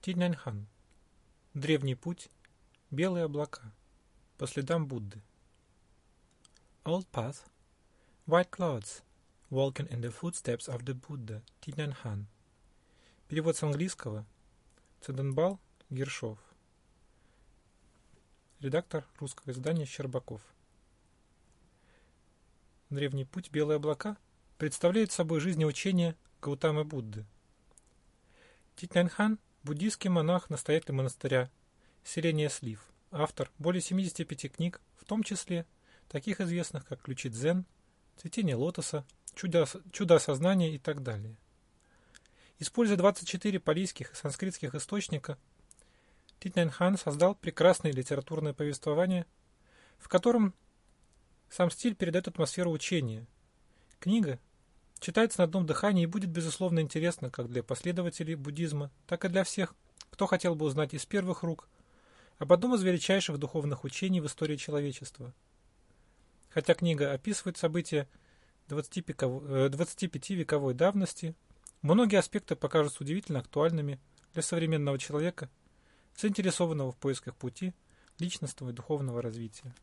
Тиньняньхан. Древний путь. Белые облака. По следам Будды. Old path. White clouds. Walking in the footsteps of the Buddha. Тиньняньхан. Перевод с английского. Циденбал Гершов. Редактор русского издания Щербаков. Древний путь Белые облака представляет собой жизнеучение Гаутамы Будды. Титнянхан – буддийский монах, настоятель монастыря, селение Слив, автор более 75 книг, в том числе таких известных, как «Ключи дзен», «Цветение лотоса», «Чудо, «Чудо осознания» и так далее. Используя 24 палийских и санскритских источника, Титнянхан создал прекрасное литературное повествование, в котором сам стиль передает атмосферу учения. Книга читается на одном дыхании и будет, безусловно, интересна как для последователей буддизма, так и для всех, кто хотел бы узнать из первых рук об одном из величайших духовных учений в истории человечества. Хотя книга описывает события 25-вековой э, давности, многие аспекты покажутся удивительно актуальными для современного человека, заинтересованного в поисках пути личностного и духовного развития.